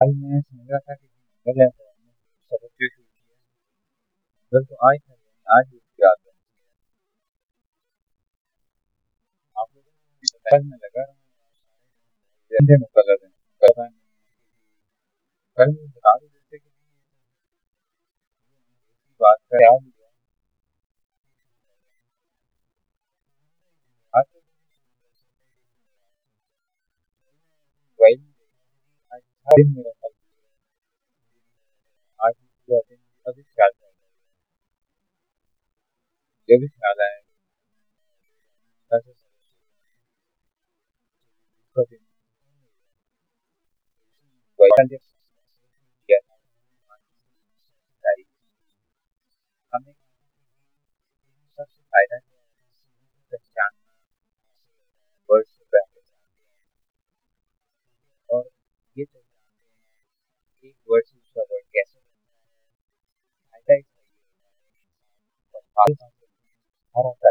کل میں سمجھ رہا تھا کہ منگل ہے۔ تو ہم نے سبق جو شروع کیا منگل تو آج تھا آج اس کی یاد رہی آپ لوگوں کو کل میں لگا رہا ہوں مقرر ہیں کل بتا دو دیتے کہ بات کا ابھی خیال جو بھی خیال آئے۔ ہمیں کا یہ ہوتا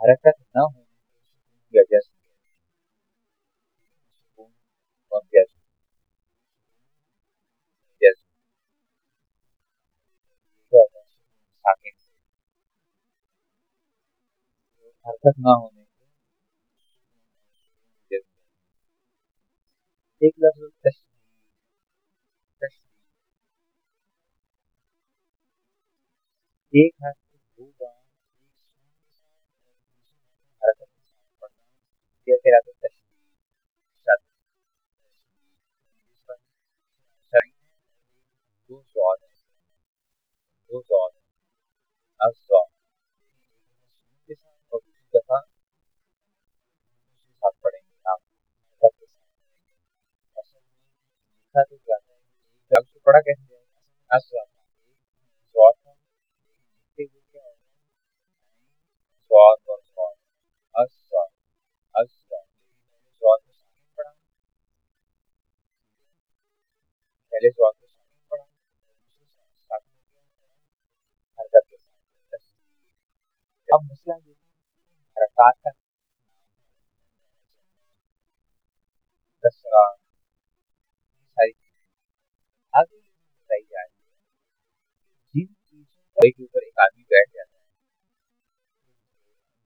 حرکت نہ ہونے یا جیسے اور حرکت نہ ہونے ایک لفظ ایک حرف دو سوال۔ دو سوال۔ سامنے پڑھا پہلے سوال کو اب مسئلہ یہ حرکات کا چیزوں کے اوپر ایک آدمی بیٹھ جاتا ہے؟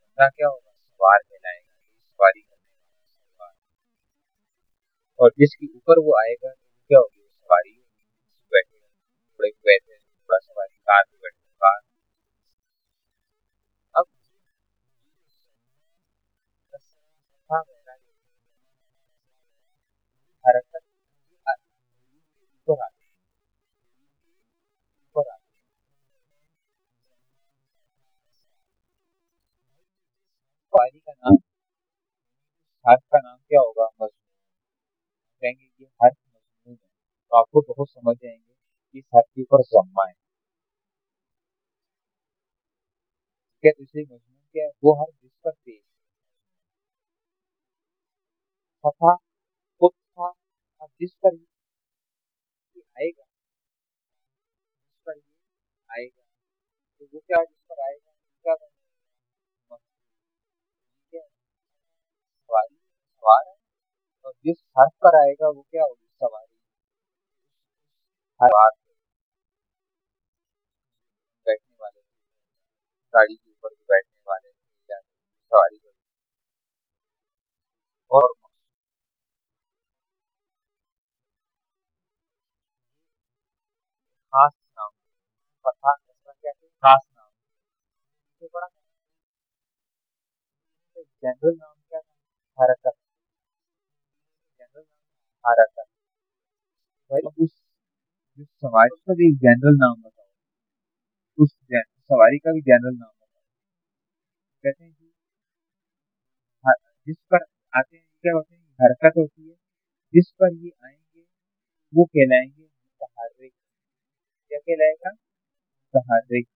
بندہ کیا ہوگا؟ سوار میں لائے گا سواری کرنے والا سوار اور جس کے اوپر وہ آئے گا، کیا ہوگی؟ سواری بیٹھے گا۔ حرف کا نام کیا ہوگا؟ مضمون کہیں گے یہ حرف مضمون ہے۔ تو آپ کو بہت سمجھ جائیں گے کہ اس حرف کے اوپر ضمہ ہے۔ کیا دوسری مضمون کیا ہے؟ وہ حرف جس پر پیش فتح اب جس پر یہ آئے گا، جس پر یہ آئے گا، تو وہ کیا جس پر آئے گا جس حرف پر آئے گا، وہ کیا ہوگی؟ سواری۔ ہر بات بیٹھنے والے گاڑی کے اوپر بھی بیٹھنے والے سواری اور خاص نام۔ خاص نام۔ بڑا جنرل نام کیا حرکت۔ نام حرکت بھائی، اس سواری کا بھی جنرل نام بتاؤ۔ اس سواری کا بھی جنرل نام بتاؤ۔ کہتے ہیں جس پر آتے ہیں، کیا ہوتے ہیں؟ حرکت ہوتی ہے۔ جس پر یہ آئیں گے، وہ کہلائیں گے متحرک۔ کیا کہلائے گا؟ متحرک۔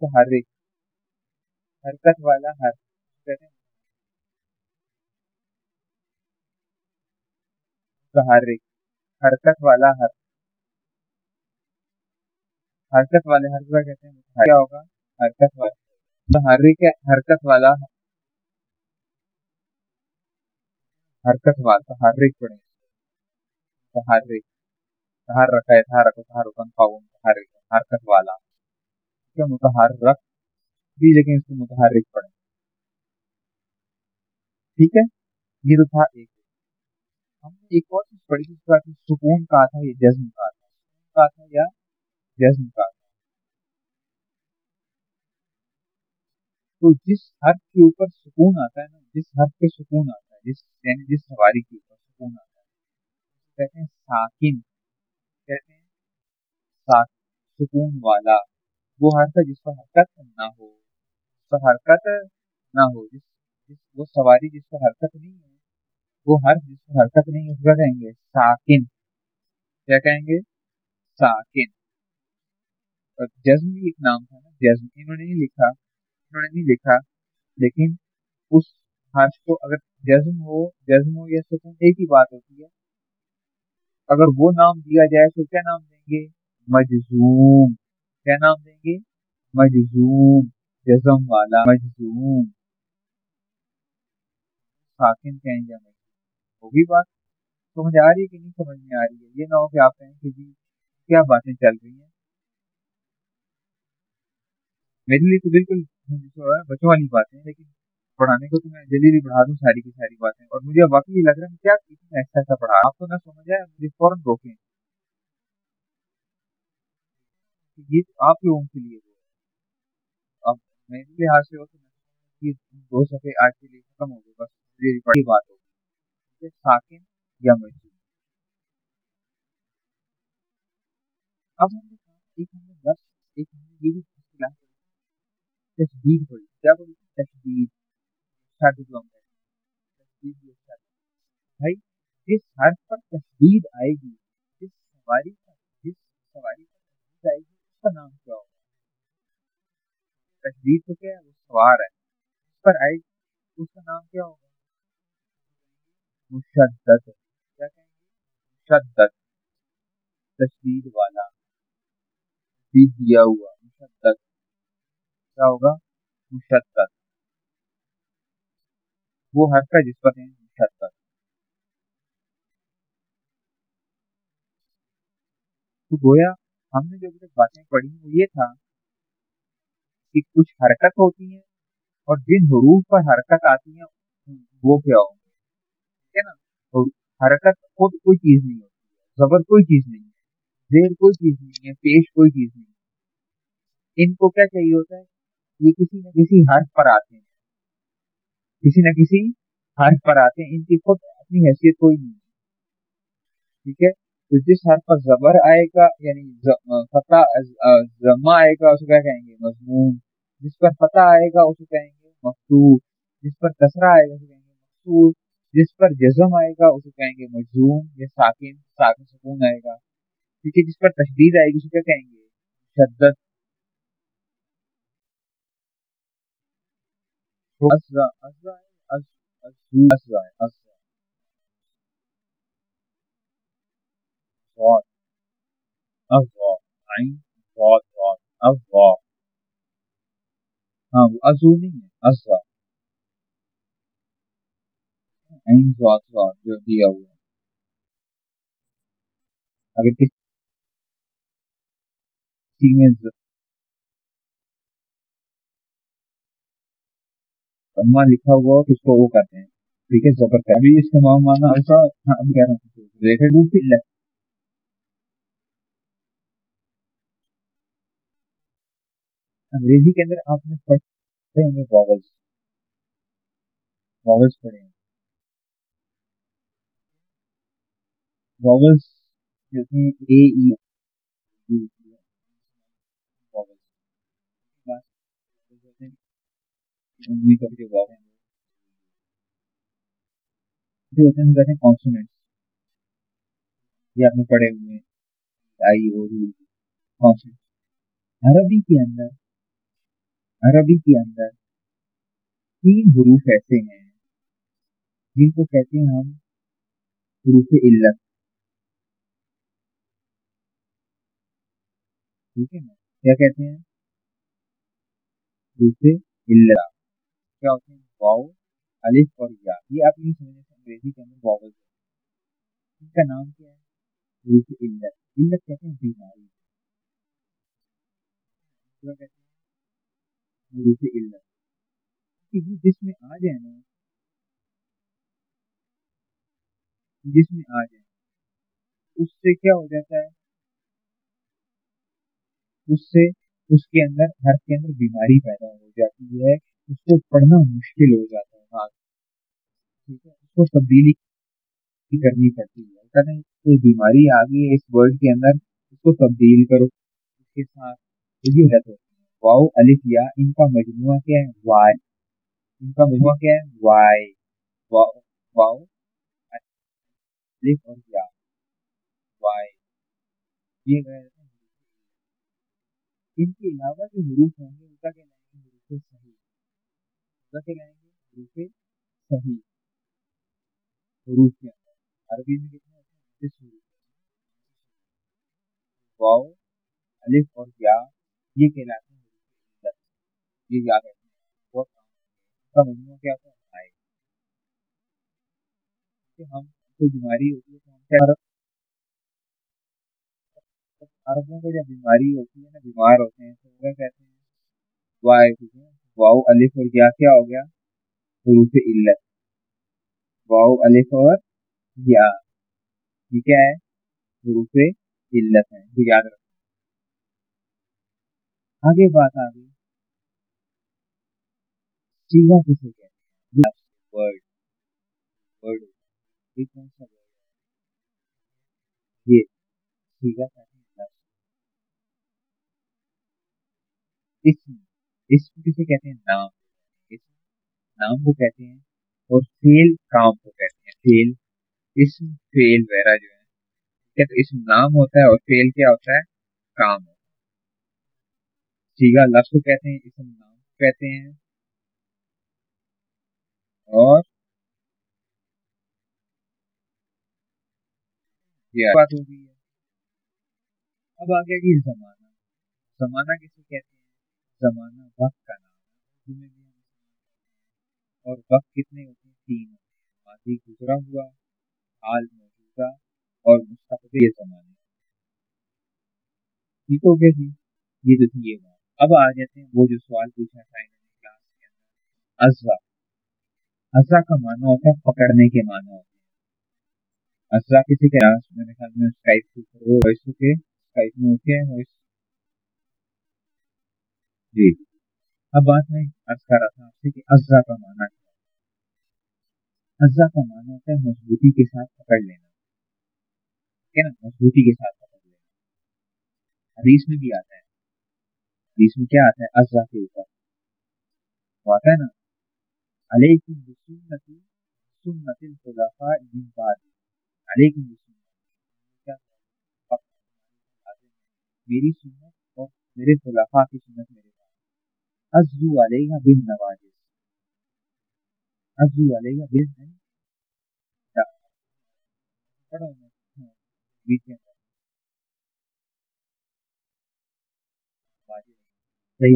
متحرک۔ حرکت والا ہر کہتے ہیں متحرک حرکت والا ہر حرکت والے ہر کہتے ہیں۔ کیا ہوگا؟ حرکت والا متحرک حرکت والا حرکت والا تحرک پڑے تحرک تہار رکھا ہے تہار رکھو تہار رکن پاؤ متحرک حرکت والا۔ کیا متحرک بھی، لیکن اس کو متحرک پڑے ٹھیک ہے؟ یہ تو تھا ایک۔ ہم نے ایک اور چیز پڑھی جس کا سکون کہا تھا یا جزم کہا تھا۔ سکون کہا تھا یا جزم کہا تھا۔ تو جس حرف کے اوپر سکون آتا ہے نا، جس حرف پہ سکون آتا ہے، جس یعنی جس سواری کے اوپر سکون آتا ہے۔ کہتے ہیں ساکن، کہتے ہیں سکون والا۔ وہ حرف ہے جس پر حرکت نہ ہو، جس پر حرکت نہ ہو، جس جس، وہ سواری جس پر حرکت نہیں ہے وہ حرف جس پر حرکت نہیں اس کا کہیں گے؟ ساکن۔ کیا کہیں گے؟ ساکن۔ جزم بھی ایک نام تھا نا، جزم۔ انہوں نے نہیں لکھا، انہوں نے نہیں لکھا۔ لیکن اس حرف کو اگر جزم ہو جزم ہو یا سکون، ایک ہی بات ہوتی ہے۔ اگر وہ نام دیا جائے تو کیا نام دیں گے؟ مجزوم۔ کیا نام دیں گے؟ مجزوم۔ جزم والا مجزوم۔ ساکن کہیں گے؟ وہ بھی بات۔ سمجھ آ رہی ہے کہ نہیں سمجھ میں آ رہی ہے؟ یہ نہ ہو کہ آپ کہیں کہ جی کیا باتیں چل رہی ہیں؟ میرے لیے تو بالکل بچوں والی باتیں لیکن پڑھانے کو تو میں جلدی بھی پڑھا دوں، ساری کی ساری باتیں۔ اور مجھے واقعی لگ رہا ہے کیا ایسا ایسا پڑھا؟ آپ کو نہ سمجھ آئے، مجھے فوراً روکیں۔ یہ آپ لوگوں کے لیے اب میرے لحاظ سے ہو تو دو صفحے آج کے لیے ختم ہو گئے، بس بڑی بات ہوگی ساکن یا مجھے اب ہم نے ایک ہم نے بس، ایک ہم نے یہ بھی تصویر پڑھی کیا بولی تصویر شادی جو ہم تصویر بھائی، جس حرف پر تصویر آئے گی، جس سواری پر، جس سواری پر تصویر آئے گی، اس کا نام کیا ہوگا؟ تشدید تو کیا ہے؟ وہ سوار ہے۔ اس پر آئے اس کا نام کیا ہوگا؟ مشدد مشدد، تشدید والا دیا ہوا، مشدد، کیا ہوگا؟ مشدد۔ وہ ہر کا جس پر ہے مشدد۔ تو گویا، ہم نے جو ابھی تک باتیں پڑھی وہ یہ تھا کہ کچھ حرکت ہوتی ہیں اور جن حروف پر حرکت آتی ہیں، وہ کیا ہوں؟ ٹھیک ہے نا۔ حرکت خود کوئی چیز نہیں ہوتی زبر کوئی چیز نہیں ہے۔ زیر کوئی چیز نہیں ہے۔ پیش کوئی چیز نہیں ہے۔ ان کو کیا چاہیے ہوتا ہے؟ یہ کسی نہ کسی حرف پر آتے ہیں۔ کسی نہ کسی حرف پر آتے ہیں۔ ان کی خود اپنی حیثیت کوئی نہیں ہے۔ ٹھیک ہے؟ تو جس حرف پر زبر آئے گا یعنی فتح ضمہ آئے گا، اسے کیا کہیں گے؟ مضمون۔ جس پر فتح آئے گا، اسے کہیں گے مقصود جس پر کسرا آئے گا، اسے کہیں گے مقصود جس پر جزم آئے گا، اسے کہیں گے مجزوم یا ساکن ساکن سکون آئے گا۔ ٹھیک ہے، جس پر تشدید آئے گی، اسے کیا کہیں گے؟ شدت ہاں وہ ازو نہیں ہے ازا عین ضاد ضاد جو دیا ہوا ہے۔ اگر کسی میں اما لکھا ہوا کس کو وہ کرتے ہیں۔ ٹھیک ہے، زبر کا ابھی اس کا مانا مانا ایسا ہاں ابھی کہہ رہا ہوں ریٹڈ ڈوب انگریزی کے اندر آپ نے پڑھے ہوں گے۔ واولس واولس پڑھے ہیں۔ واولس جو کہ اے ای جی یہ آپ نے پڑھے ہوئے آئی اور عربی کے اندر، عربی کے اندر تین حروف ایسے ہیں جن کو کہتے ہیں ہم حروف علت۔ ٹھیک ہے؟ نا کیا کہتے ہیں؟ حروف علت کیا ہوتے ہیں؟ واؤ الف اور یا۔ یہ آپ نہیں سمجھیں انگریزی کے اندر واؤل ان کا نام کیا ہے؟ حروف علت علت کہتے ہیں بیماری۔ کیا کہتے ہیں؟ حروف علت جس میں آ جائے نا، جس میں آ جائے، اس سے کیا ہو جاتا ہے؟ اس سے اس کے اندر، ہر کے اندر بیماری پیدا ہو جاتی ہے، اس کو پڑھنا مشکل ہو جاتا ہے ٹھیک ہے، اس کو تبدیلی کرنی پڑتی ہے۔ کہتے کوئی بیماری آ گئی ہے اس ورڈ کے اندر، اس کو تبدیل کرو۔ اس کے ساتھ یہ رہتا ہے واؤ، الف، یا، ان کا مجموعہ کیا ہے؟ وائی۔ ان کا مجموعہ کیا ہے؟ وائی۔ واؤ الف اور یا۔ وائی۔ یہ ان کے علاوہ جو حروف ہوں گے ان کا کیا لائیں گے حروف صحیح ان کا کیا لائیں گے حروف صحیح حروف کے اندر عربی میں کتنے ہوتے ہیں حروف واؤ الف اور یا یہ کہلاتے ہیں یہ یاد رکھیں بہت کا مجموعہ کیا ہوتا ہے ہم کوئی بیماری ہوتی ہے تو ہم کیا عربوں کو جب بیماری ہوتی ہے نا، بیمار ہوتے ہیں، تو وہ کہتے ہیں؟ وائے واؤ الف اور یا کیا ہو گیا؟ حروف علت۔ واؤ الف اور یا۔ یہ کیا ہے؟ حروف علت ہے تو یاد رکھیں آگے بات آ گئی۔ سیگا کسے کہتے ہیں؟ ورڈ ورڈ یہ کون سا ورڈ یہ سیگا کہتے اسم اسم کسے کہتے ہیں؟ نام. اسم نام کو کہتے ہیں اور فیل کام کو کہتے ہیں. فیل. اسم فیل وغیرہ جو ہے. تو اسم نام ہوتا ہے اور فیل کیا ہوتا ہے؟ کام ہوتا ہے. سیگا لفظ کو کہتے ہیں اسم نام کو کہتے ہیں. اور یہ بات ہو گئی ہے. اب آگے گی زمانہ. زمانہ کسے زمانہ، وقت کا نام ہے اور وقت کتنے ہوتے ہیں؟ تین ہوتے ہیں۔ ماضی گزرا ہوا، حال موجودہ اور مستقبل زمانے ٹھیک ہو گیا جی؟ یہ تو تھی یہ بات۔ اب آ جاتے ہیں وہ جو سوال پوچھا تھا کلاس کے اندر۔ ازوا ازا کا معنی ہوتا ہے پکڑنے کے معنی ہوتے ہیں۔ ازا کسی کے میرے خیال میں اسکائپ کے اوپر۔ وہ وائس کے، اسکائپ میں ہوتے ہیں جی۔ اب بات میں عرض کر رہا تھا آپ سے کہ ازا کا معنی کیا ہے۔ ازا کا معنی ہوتا ہے مضبوطی کے ساتھ پکڑ لینا۔ ٹھیک ہے نا؟ مضبوطی کے ساتھ پکڑ لینا۔ حدیث میں بھی آتا ہے۔ حدیث میں کیا آتا ہے؟ ازا کے اوپر۔ وہ آتا ہے نا، علیکم بسنتی، سنت الخلفاء من بعد۔ علیکم بسنتی میری سنت اور میرے خلفاء کی سنت میرے ازو علیہ بن نواجز ازو علیہ بن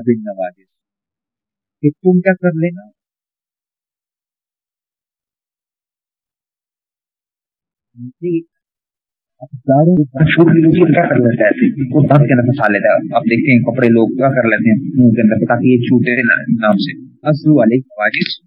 بن نواجز کہ تم کیا کر لینا؟ آپ دیکھتے ہیں کپڑے لوگ کیا کر لیتے ہیں؟ منہ کے اندر، تاکہ یہ چھوٹے نام سے اصل والے ازو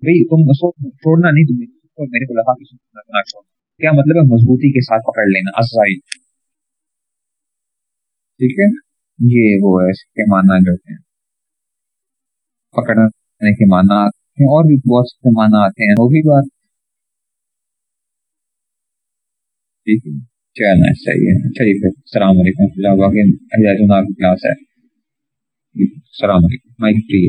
بھائی، تم چھوڑنا نہیں تمہیں میرے کو لگا کہ چھوڑنا کیا مطلب ہے مضبوطی کے ساتھ پکڑ لینا؟ ازائی ٹھیک ہے؟ یہ وہ ہے، اس کے معنی جو ہیں۔ پکڑنے کے معنی اور بھی بہت سے معنی آتے ہیں، وہ بھی بات۔ ٹھیک ہے۔ چلنا چاہیے۔ اچھا جی پھر، السلام علیکم۔ اللہ باقی کلاس ہے السلام علیکم۔ Mic free